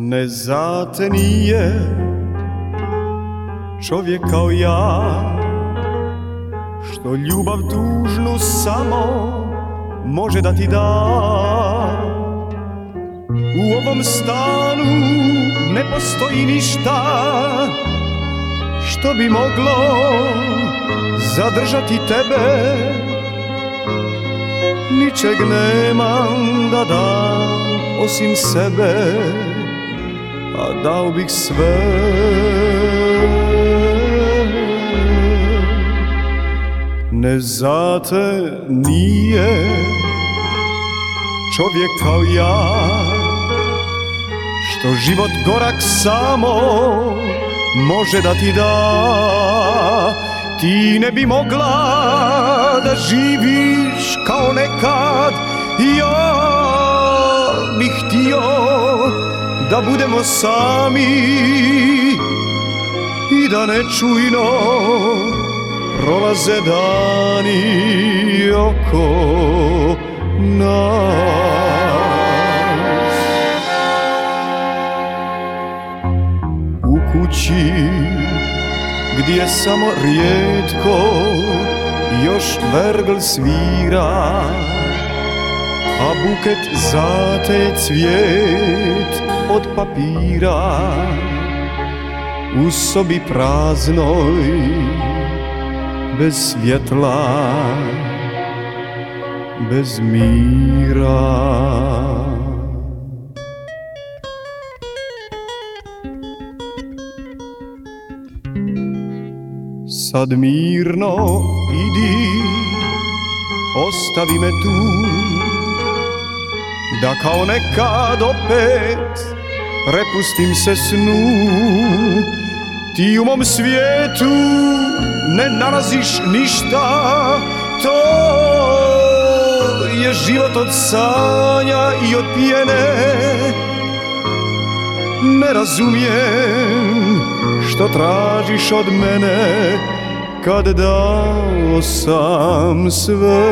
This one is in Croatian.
Ne zate nije čovjek kao ja Što ljubav tužnu samo može da ti da. U ovom stanu ne postoji ništa Što bi moglo zadržati tebe. Ničeg nemam da dam osim sebe A dao bih sve. Ne zate nije čovjek kao ja Što život gorak samo može da ti da. Ti ne bi mogla da živiš kao nekad Ja da budemo sami I da nečujno prolaze dani oko nas. U kući gdje samo rijetko još vergl svira a buket zate cvijet od papíra, u sobě prázdnoj, bez světla, bez míra. Sad mírno idi, ostavíme tu, da kao nekad opet prepustim se snu. Ti u mom svijetu ne nalaziš ništa. To je život od sanja i od pijene. Ne razumijem što tražiš od mene Kad dao sam sve